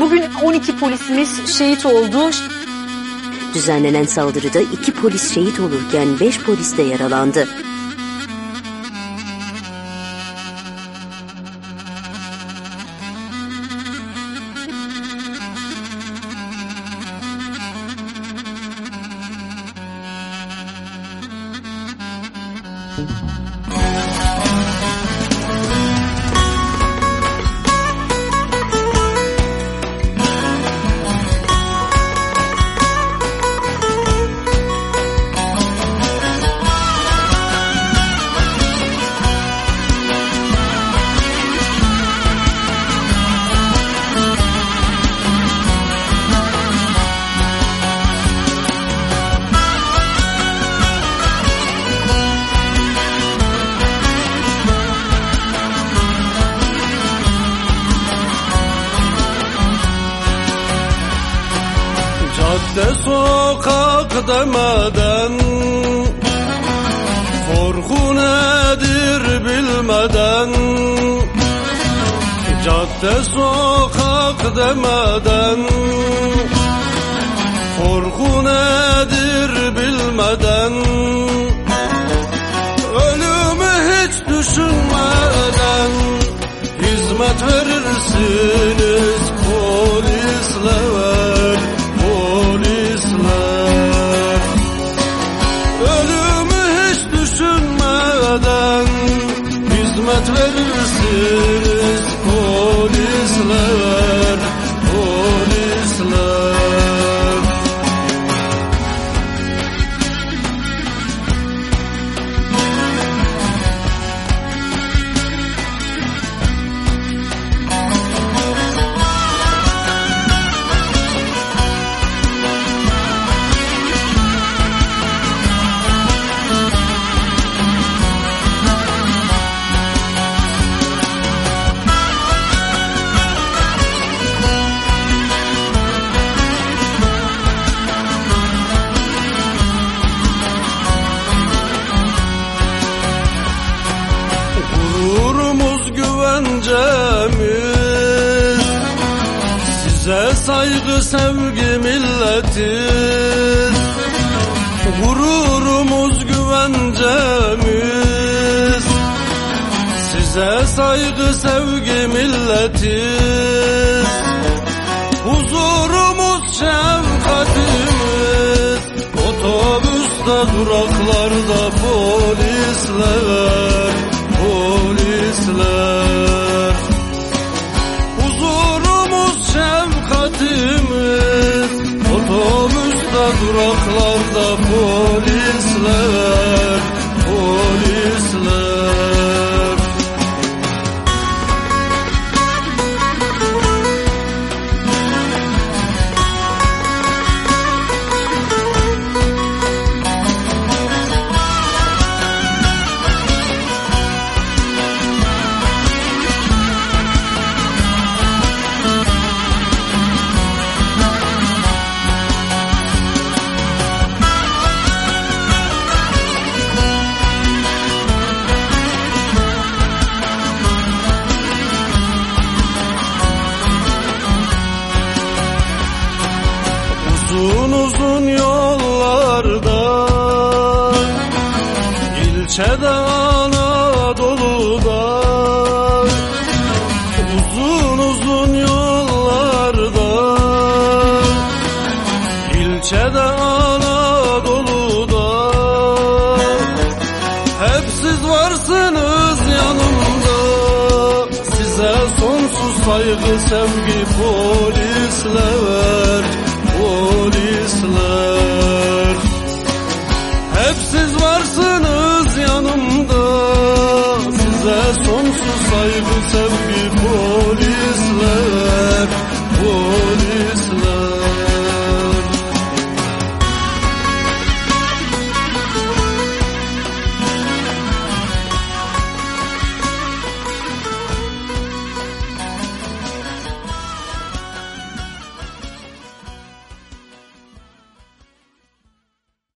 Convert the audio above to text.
Bugün 12 polisimiz şehit oldu. Düzenlenen saldırıda iki polis şehit olurken beş polis de yaralandı. Cadde sokak demeden Korku nedir bilmeden. Cadde sokak demeden Korku nedir bilmeden. Ölümü hiç düşünmeden Hizmet verirsiniz polisler güvencemiz Size saygı sevgi milletiz Gururumuz güvencemiz Size saygı sevgi milletiz Huzurumuz şefkatimiz Otobüste duraklarda polisler Polisler duraklarda polisler Uzun uzun yollarda ilçede Anadolu'da Uzun uzun yollarda ilçede Anadolu'da Hep siz varsınız yanımda Size sonsuz saygı sevgi polisler polisler. Hep siz varsınız.